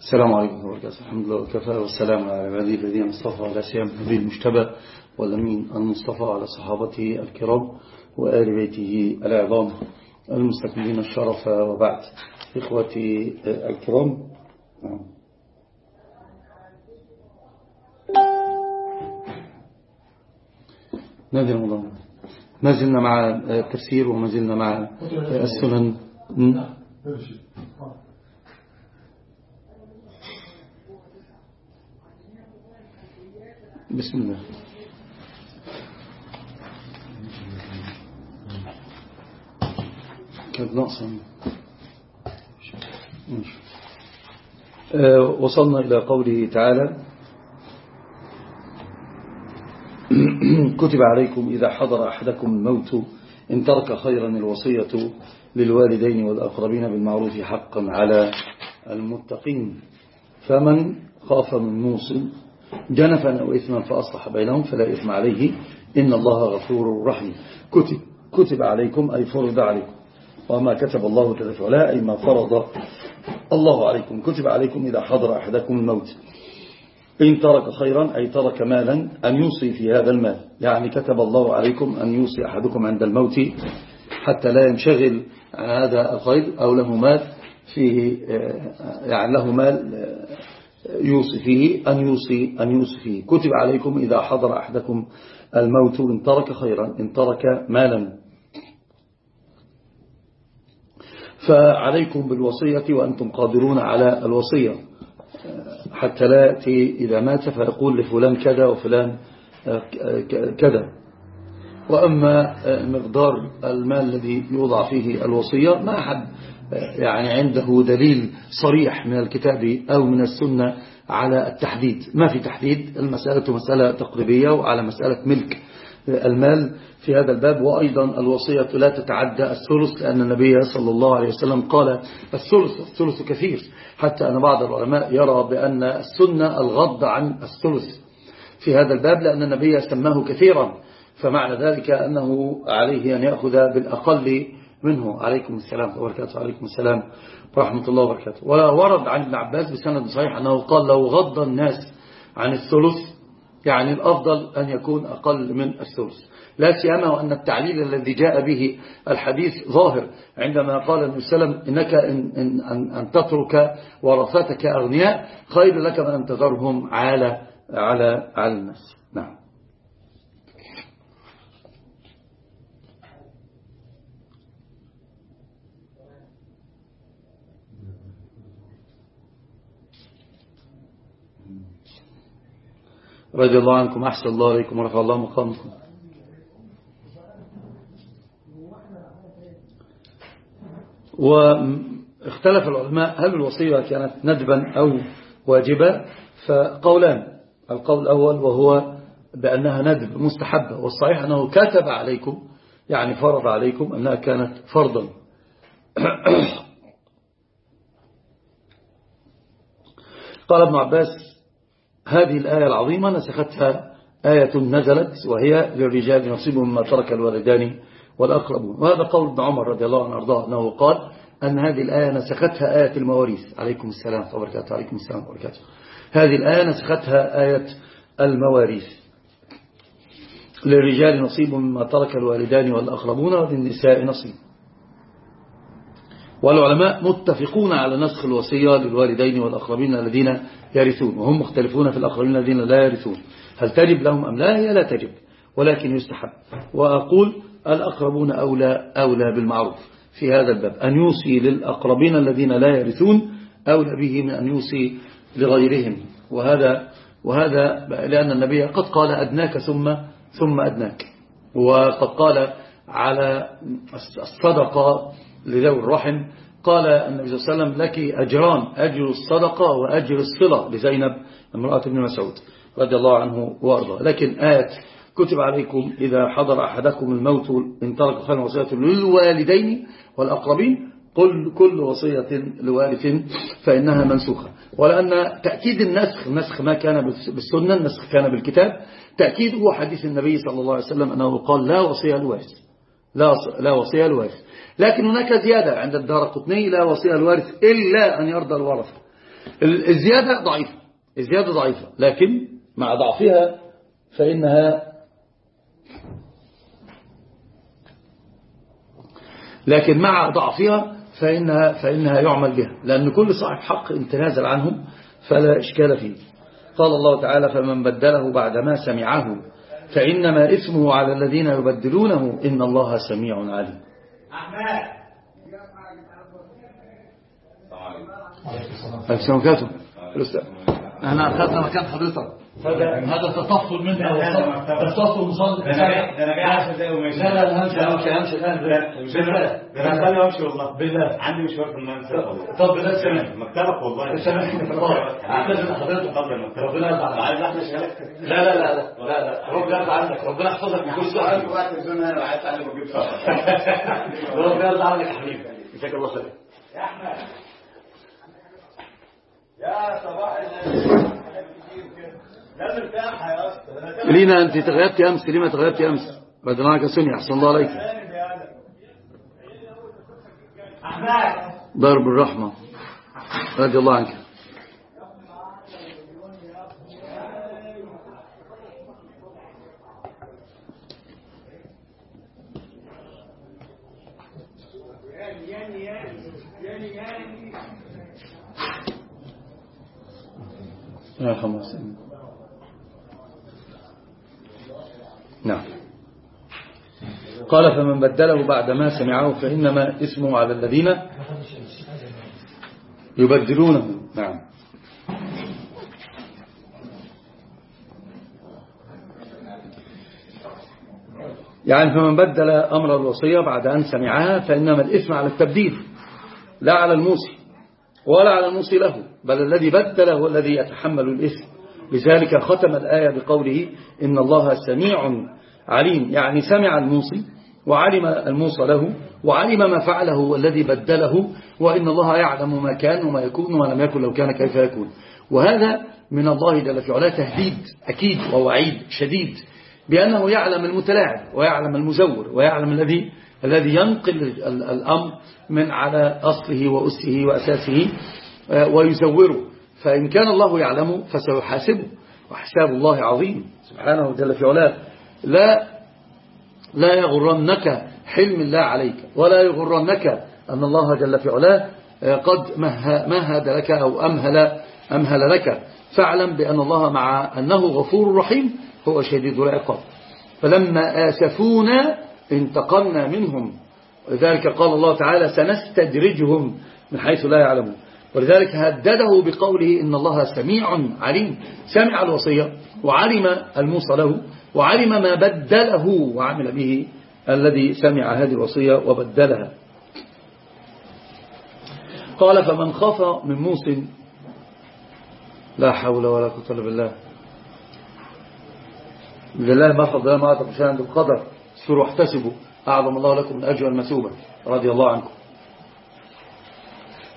السلام عليكم ورحمة الله وبركاته. الحمد لله وكفى والسلام على عباده الذين اصطفى على سيام نبي المجتبى والأمين المصطفى على صحابته الكرام وآل بيته العظام المستكملين الشرف وبعد. إخوتي الكرام. نادي رمضان. ما زلنا مع التفسير وما زلنا مع السنن. بسم الله. كانت ناقصة. وصلنا إلى قوله تعالى كتب عليكم إذا حضر أحدكم الموت إن ترك خيرا الوصية للوالدين والأقربين بالمعروف حقا على المتقين. فمن خاف من موص جنفا أو إثما فأصلح بينهم فلا إثم عليه. إن الله غفور رحيم. كتب, كتب عليكم أي فرض عليكم. وما كتب الله جل وعلا أي ما فرض. الله عليكم. كتب عليكم إذا حضر أحدكم الموت. إن ترك خيرا أي ترك مالا أن يوصي في هذا المال. يعني كتب الله عليكم أن يوصي أحدكم عند الموت حتى لا ينشغل عن هذا الخير أو له مال فيه يعني له مال يوصي فيه أن يوصي, أن يوصي فيه كتب عليكم إذا حضر أحدكم الموت إن ترك خيرا إن ترك مالا. فعليكم بالوصية وأنتم قادرون على الوصية. حتى لا يأتي إذا مات فيقول لفلان كذا وفلان كذا. وأما مقدار المال الذي يوضع فيه الوصية ما أحد يعني عنده دليل صريح من الكتاب أو من السنة على التحديد. ما في تحديد؟ المسألة مسألة تقريبية وعلى مسألة ملك المال في هذا الباب. وأيضا الوصية لا تتعدى الثلث لأن النبي صلى الله عليه وسلم قال الثلث الثلث كثير. حتى أن بعض العلماء يرى بأن السنة الغض عن الثلث في هذا الباب لأن النبي سماه كثيرا. فمعنى ذلك أنه عليه أن يأخذ بالأقل منه. عليكم السلام وبركاته. عليكم السلام ورحمة الله وبركاته. ورد عن ابن عباس بسند صحيح أنه قال لو غض الناس عن الثلث يعني الأفضل أن يكون أقل من الثلث. لا سيما وأن التعليل الذي جاء به الحديث ظاهر عندما قال النبي صلى الله عليه وسلم إنك إن, إن, أن تترك ورثتك أغنياء خير لك من أن تذرهم على على على الناس. نعم. رضي الله عنكم أحسن الله عليكم ورفع الله مقامكم. واختلف العلماء هل الوصية كانت ندبا أو واجبة؟ فقولان القول الأول وهو بأنها ندب مستحبة والصحيح أنه كتب عليكم يعني فرض عليكم أنها كانت فرضا. قال ابن عباس هذه الآية العظيمة نسختها آية نزلت وهي للرجال نصيب مما ترك الوالدان والأقربون. وهذا قول ابن عمر رضي الله عنه أرضاه أنه قال أن هذه الآية نسختها آية المواريث. عليكم السلام وبركاته. عليكم السلام وبركاته. هذه الآية نسختها آية المواريث. للرجال نصيب مما ترك الوالدان والأقربون وللنساء نصيب. والعلماء متفقون على نسخ الوصية للوالدين والأقربين الذين يرثون وهم مختلفون في الأقربين الذين لا يرثون. هل تجب لهم أم لا؟ هي لا تجب ولكن يستحب. وأقول الأقربون أولى, أولى بالمعروف في هذا الباب. أن يوصي للأقربين الذين لا يرثون أولى به من أن يوصي لغيرهم. وهذا وهذا لأن النبي قد قال أدناك ثم ثم أدناك. وقد قال على الصدقة لذوي الرحم قال النبي صلى الله عليه وسلم لك أجران أجر الصدقة وأجر الصلة لزينب امرأة ابن مسعود رضي الله عنه وأرضاه. لكن آية كتب عليكم إذا حضر أحدكم الموت إن ترك خير وصية للوالدين والأقربين قل كل وصية لوارث فإنها منسوخة. ولأن تأكيد النسخ النسخ ما كان بالسنة النسخ كان بالكتاب تأكيد هو حديث النبي صلى الله عليه وسلم أنه قال لا وصية الوارث لا, لا وصية الوارث لكن هناك زيادة عند الدار قطني لا وصية الوارث إلا أن يرضى الورثة الزيادة ضعيفة. الزيادة ضعيفة. لكن مع ضعفها فإنها لكن مع ضعفها فإنها, فإنها يعمل بها. لأن كل صاحب حق إن تنازل عنهم فلا إشكال فيه. قال الله تعالى فمن بدله بعدما سمعه فإنما إثمه على الذين يبدلونه إن الله سميع عليم. أحمد. السلام عليكم. إحنا اخذنا مكان حضرتك هذا تطفل منا تطفل مصلي ده أنا جاي 10 دقايق وماشي لا لا لا همشي همشي همشي بالله ده أنا خلي امشي والله بالله عندي مشوار في المنزل طب بالله سامح مكتبك والله سامحني في الله اعتذر حضرتك قبل المكتب ربنا يرضى عايز إحنا شغالك لا لا لا لا لا لا ربنا يرضى عنك ربنا يحفظك من كل سؤال وقت الزون هنا وعايز تعلم وجيب ربنا يرضى عنك يا حبيبي جزاك الله خير يا احمد يا صباح يا اسطى لينا أنت تغيبت أمس ليه ما تغيبت أمس. معك سني احسن الله عليك. ضرب الرحمة. رضي الله عنك يرحم الله نعم قال فمن بدله بعدما سمعه فإنما اسمه على الذين يبدلونه. نعم. يعني فمن بدل أمر الوصية بعد أن سمعها فإنما الإثم على التبديل لا على الموسي ولا على الموصي له بل الذي بدل هو الذي يتحمل الإثم. لذلك ختم الآية بقوله إن الله سميع عليم. يعني سمع الموصي وعلم الموصى له وعلم ما فعله الذي بدله وإن الله يعلم ما كان وما يكون وما لم يكن لو كان كيف يكون. وهذا من الله جل في علاه تهديد أكيد ووعيد شديد بأنه يعلم المتلاعب ويعلم المزور ويعلم الذي الذي ينقل الأمر من على أصله وأسه وأساسه آه، ويزوره. فإن كان الله يعلمه فسيحاسبه وحساب الله عظيم. سبحانه جل في علاه. لا لا يغرنك حلم الله عليك ولا يغرنك أن الله جل في علاه آه، قد مهد لك أو أمهل, أمهل لك. فاعلم بأن الله مع أنه غفور رحيم هو شديد العقاب. فلما آسفونا انتقمنا منهم. ولذلك قال الله تعالى سنستدرجهم من حيث لا يعلمون ولذلك هدده بقوله إن الله سميع عليم. سمع الوصية وعلم الموصى له وعلم ما بدله وعمل به الذي سمع هذه الوصية وبدلها. قال فمن خاف من موس لا حول ولا قوة إلا بالله. لله ما فضل ما أعطى بشأن القدر. سروا احتسبوا. أعظم الله لكم من أجر المسوبة رضي الله عنكم.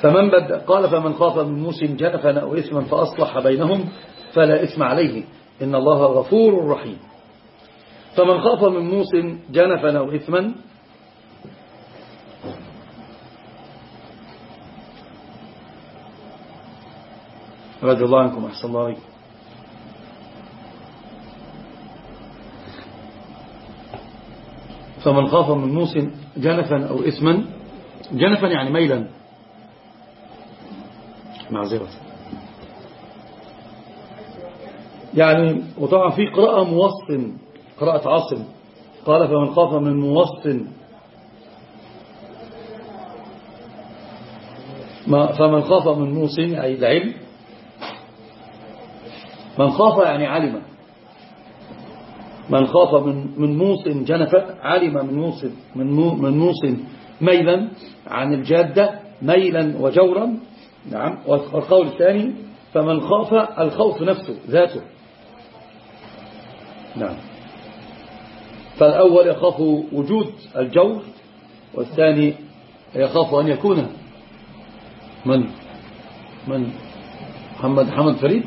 فمن بد قال فمن خاف من موس جنفا أو إثما فأصلح بينهم فلا إثم عليه. إن الله غفور رحيم. فمن خاف من موس جنفا أو إثما رضي الله عنكم أحسن الله عليكم فمن خاف من موس جنفا أو إثما جنفا يعني ميلا معذرة. يعني وطبعا في قراءة موصن قراءة عاصم. قال فمن خاف من موصن فمن خاف من موصن أي العلم من خاف يعني علم. من خاف من من موس جنفة علم من موس من من موس ميلا عن الجادة ميلا وجورا. نعم. والقول الثاني فمن خاف الخوف نفسه ذاته. نعم. فالأول يخاف وجود الجور والثاني يخاف أن يكون من؟ من؟ محمد محمد فريد؟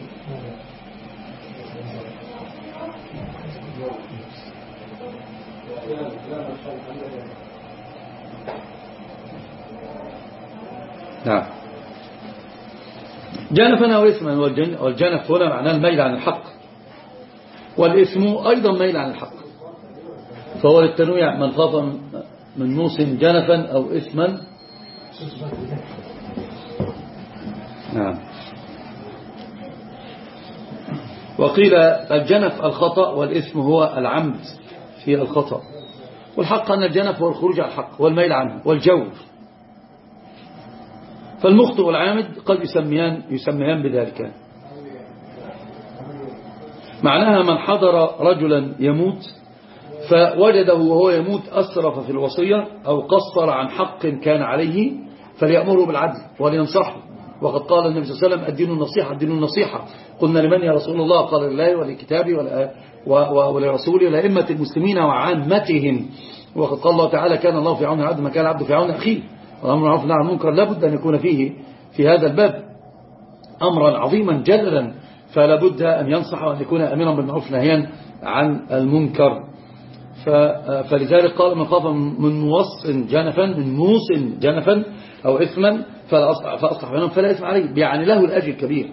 نعم. جنفا أو إثما والجن- والجنف هنا معناه الميل عن الحق. والإثم أيضا ميل عن الحق. فهو للتنويع من خاف من موس جنفا أو إثما. نعم. وقيل الجنف الخطأ والإثم هو العمد في الخطأ. والحق أن الجنف هو الخروج على الحق والميل عنه والجور. فالمخطئ والعامد قد يسميان, يسميان بذلك معناها من حضر رجلا يموت فوجده وهو يموت أسرف في الوصية أو قصر عن حق كان عليه فليأمره بالعدل ولينصحه. وقد قال النبي صلى الله عليه وسلم الدين النصيحة الدين النصيحة. قلنا لمن يا رسول الله؟ قال لله ولكتابه ولرسوله ولأئمة المسلمين وعامتهم. وقد قال الله تعالى كان الله في عون العبد ما كان العبد في عون أخيه. والأمر معروف عن المنكر لابد أن يكون فيه في هذا الباب أمرا عظيما جللا فلا بد أن ينصح وأن يكون أميرا بالمعروف نهيا عن المنكر. فلذلك قال من خاف من موص جنفا من موس جنفا أو إثما فلا أصلح, فلا إثم عليه يعني له الأجر الكبير.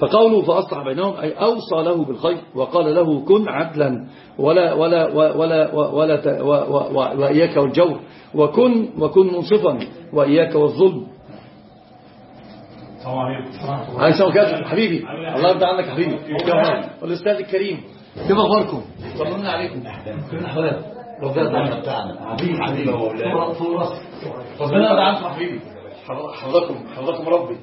فقوله فأصلح بينهم أي أوصى له بالخير وقال له كن عدلا ولا ولا ولا ولا وإياك والجور وكن وكن منصفا وإياك والظلم. السلام عليكم عايز سلام كده حبيبي الله يرضى عنك يا حبيبي كيف؟ والأستاذ الكريم كيف أخباركم؟ طمنا عليكم. كل أحوال. ربنا يرضى عنك. حبيبي حبيبي. ربنا يرضى عنك يا حبيبي. حفظكم حفظكم ربي.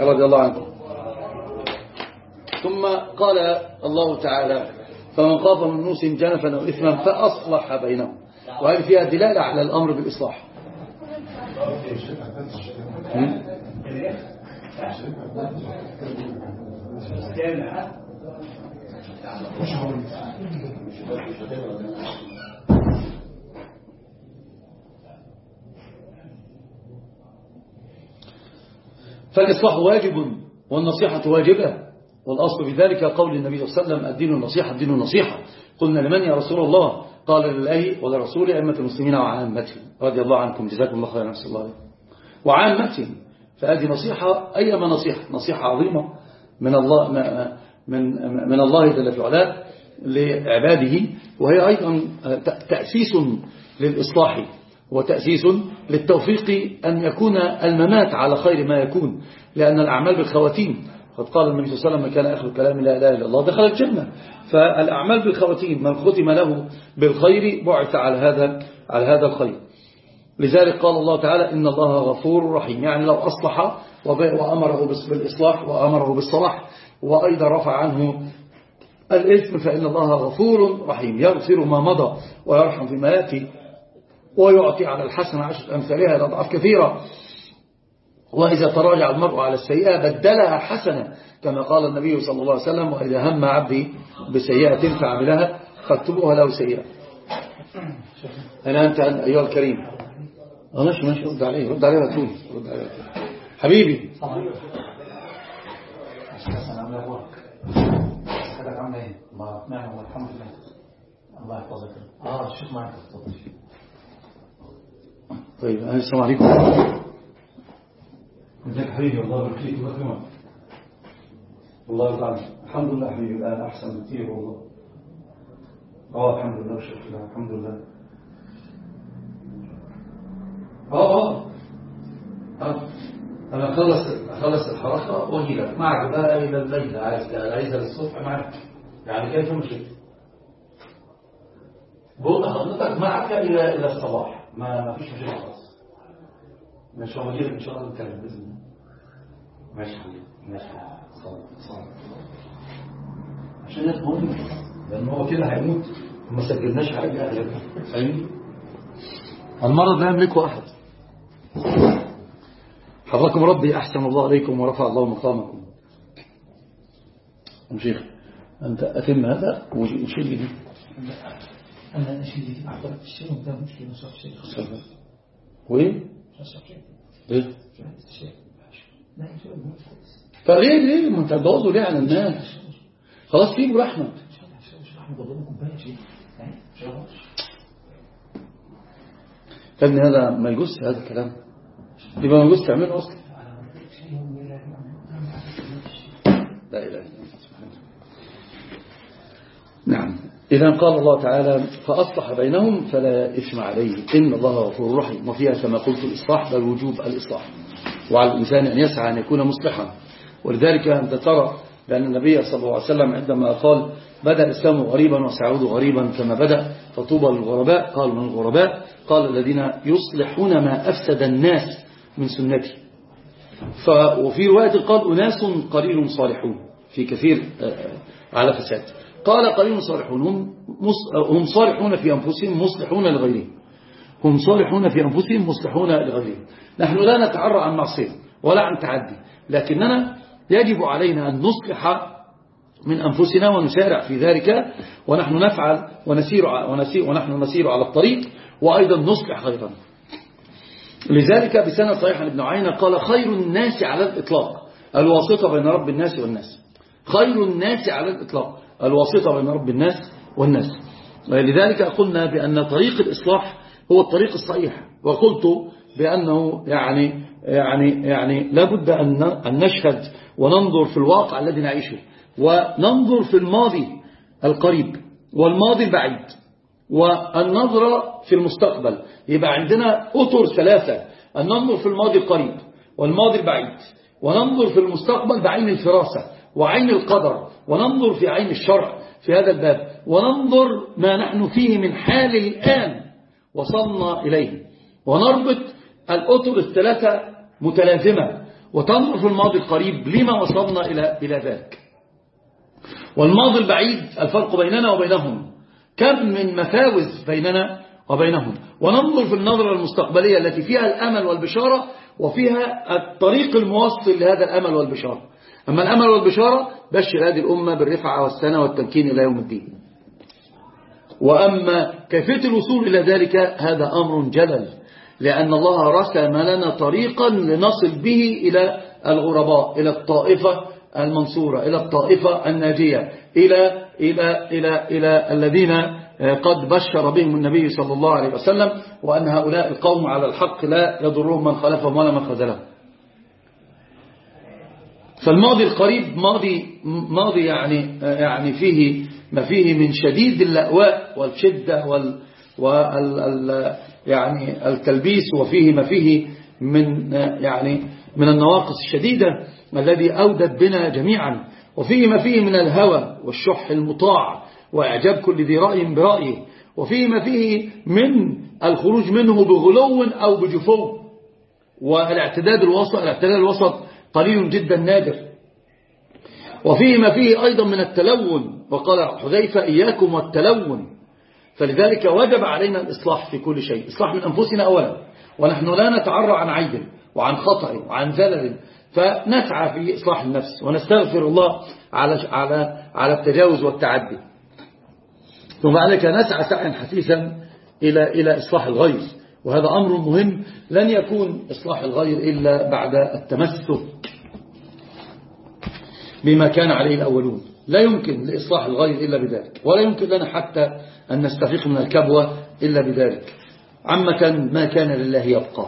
رضي الله عنكم ثم قال الله تعالى فمن خاف من موس جنفا أو اثما فأصلح بينهم. وهذه فيها دلالة على الأمر بالإصلاح. فالإصلاح واجب والنصيحة واجبة والأصل في ذلك قول النبي صلى الله عليه وسلم الدين النصيحة الدين النصيحة. قلنا لمن يا رسول الله؟ قال لله ولرسول أئمة المسلمين وعامتهم رضي الله عنكم. جزاكم الله خيرا نفس الله وعامتهم فهذه نصيحة أيما نصيحة نصيحة عظيمة من الله من من الله جل في علاه لعباده وهي أيضا تأسيس للإصلاح. وتأسيس للتوفيق أن يكون الممات على خير ما يكون لأن الأعمال بالخواتيم قد قال النبي صلى الله عليه وسلم كان آخر كلام لا إله إلا الله دخل الجنة. فالأعمال بالخواتيم من ختم له بالخير بعث على هذا على هذا الخير. لذلك قال الله تعالى إن الله غفور رحيم. يعني لو أصلح وأمره بالإصلاح وأمره بالصلاح وأيضا رفع عنه الإثم فإن الله غفور رحيم يغفر ما مضى ويرحم فيما يأتي. ويعطي على الحسنة عشر أمثالها إلى أضعاف كثيرة. وإذا تراجع المرء على السيئة بدلها حسنة كما قال النبي صلى الله عليه وسلم وإذا هم عبدي بسيئة فعملها فاكتبوها له سيئة. أنا أنت أيها الكريم. ماشي ماشي رد عليه رد عليه رسول رد عليه. حبيبي. حضرتك عامل إيه؟ الله نعم والحمد لله. الله يحفظك. آه شوف معك طيب السلام عليكم. ازيك حبيبي؟ الله يبارك فيك ويكرمك الله يرضى عنك الحمد لله حبيبي الآن أحسن بكثير والله. آه الحمد لله والشكر لله الحمد لله. آه آه. آه. أنا أخلص أخلص الحركة وأجي لك. معك بقى إلى الليل عايز عايز للصبح معك يعني كيف مشيت بقول حضرتك معك إلى إلى الصباح. ما فيش مشكلة خالص. مش هو لك إن شاء الله نتكلم بإذن الله. ماشي حبيبي ماشي صلى صلى عشان ده مهم لأن هو كده هيموت. وما سجلناش حاجة فاهمني؟ المرض لا يملكه أحد. حفظكم ربي أحسن الله عليكم ورفع الله مقامكم. شيخ أنت أتم هذا؟ وشيل دي أنا اشيل دي احضر الشيء وده مشكله مش عارف شيء. وإيه؟ مش عارف شيء. إيه؟ فليه ليه ما أنت هتبوظوا ليه على الناس؟ خلاص سيبوا رحمة عارف يا ابني هذا ما يجوز هذا الكلام. يبقى ما يجوز تعمله أصلا لا إله إلا الله سبحانه نعم إذا قال الله تعالى فأصلح بينهم فلا إثم عليه إن الله غفور رحيم. وفيها كما قلت الإصلاح بل وجوب الإصلاح. وعلى الإنسان أن يسعى أن يكون مصلحا. ولذلك أنت ترى بأن النبي صلى الله عليه وسلم عندما قال بدأ الإسلام غريبا وسيعود غريبا كما بدأ فطوبى للغرباء قال من الغرباء؟ قال الذين يصلحون ما أفسد الناس من سنتي. وفي رواية قال أناس قليل صالحون. في كثير على فساد. قال قليل صالحون هم, هم صالحون في أنفسهم مصلحون لغيرهم. هم صالحون في أنفسهم مصلحون لغيرهم. نحن لا نتعرى عن معصية ولا عن تعدي لكننا يجب علينا أن نصلح من أنفسنا ونسارع في ذلك ونحن نفعل ونسير, ونسير ونحن نسير على الطريق وأيضا نصلح غيرنا. لذلك بسنة صحيح ابن عينة قال خير الناس على الإطلاق. الواسطة بين رب الناس والناس. خير الناس على الإطلاق. الواسطة بين رب الناس والناس. لذلك قلنا بأن طريق الإصلاح هو الطريق الصحيح وقلت بأنه يعني يعني يعني لابد أن نشهد وننظر في الواقع الذي نعيشه وننظر في الماضي القريب والماضي البعيد والنظرة في المستقبل. يبقى عندنا أطر ثلاثة أن ننظر في الماضي القريب والماضي البعيد وننظر في المستقبل بعين الفراسة. وعين القدر وننظر في عين الشرع في هذا الباب وننظر ما نحن فيه من حال الآن وصلنا إليه. ونربط الأطر الثلاثة متلازمة وتنظر في الماضي القريب لما وصلنا إلى إلى ذلك والماضي البعيد الفرق بيننا وبينهم. كم من مفاوز بيننا وبينهم. وننظر في النظرة المستقبلية التي فيها الأمل والبشارة وفيها الطريق الموصل لهذا الأمل والبشارة. أما الأمل والبشارة بشر هذه الأمة بالرفعة والسنة والتمكين إلى يوم الدين. وأما كيفية الوصول إلى ذلك هذا أمر جلل لأن الله رسم لنا طريقا لنصل به إلى الغرباء إلى الطائفة المنصورة إلى الطائفة الناجية إلى, إلى, إلى, إلى الذين قد بشر بهم النبي صلى الله عليه وسلم وأن هؤلاء القوم على الحق لا يضرهم من خلفهم ولا من خذلهم. فالماضي القريب ماضي ماضي يعني يعني فيه ما فيه من شديد اللأواء والشدة وال وال يعني التلبيس وفيه ما فيه من يعني من النواقص الشديدة الذي أودت بنا جميعا. وفيه ما فيه من الهوى والشح المطاع وإعجاب كل ذي رأي برأيه. وفيه ما فيه من الخروج منه بغلو أو بجفو. والإعتداد الوسط الاعتداد الوسط قليل جدا نادر. وفيه ما فيه أيضا من التلون. وقال حذيفة إياكم والتلون. فلذلك وجب علينا الإصلاح في كل شيء. إصلاح من أنفسنا أولا. ونحن لا نتعرى عن عيب وعن خطأ وعن زلل. فنسعى في إصلاح النفس. ونستغفر الله على على على التجاوز والتعدي. ثم عليك نسعى سعيا حثيثا إلى إلى إصلاح الغير وهذا أمر مهم لن يكون إصلاح الغير إلا بعد التمسك بما كان عليه الأولون. لا يمكن لإصلاح الغير إلا بذلك ولا يمكن لنا حتى أن نستفيق من الكبوة إلا بذلك. عامة ما كان لله يبقى.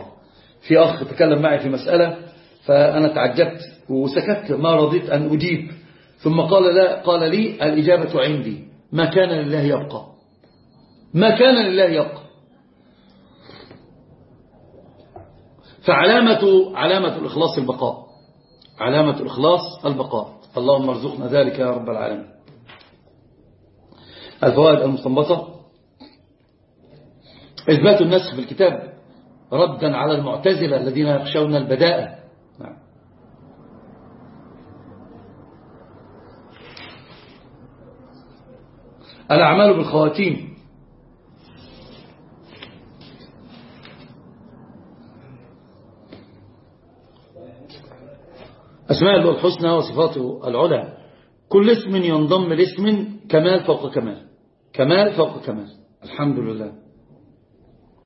في أخ تكلم معي في مسألة فأنا تعجبت وسكت ما رضيت أن أجيب. ثم قال لا قال لي الإجابة عندي ما كان لله يبقى. ما كان لله يبقى. فعلامة علامة الإخلاص البقاء. علامة الإخلاص البقاء. اللهم ارزقنا ذلك يا رب العالمين. الفوائد المستنبطة. إثبات النسخ في الكتاب. ردا على المعتزلة الذين يخشون البداءة نعم. الأعمال بالخواتيم. أسماء الله الحسنى وصفاته العلى. كل اسم ينضم لاسم كمال فوق كمال. كمال فوق كمال. الحمد لله.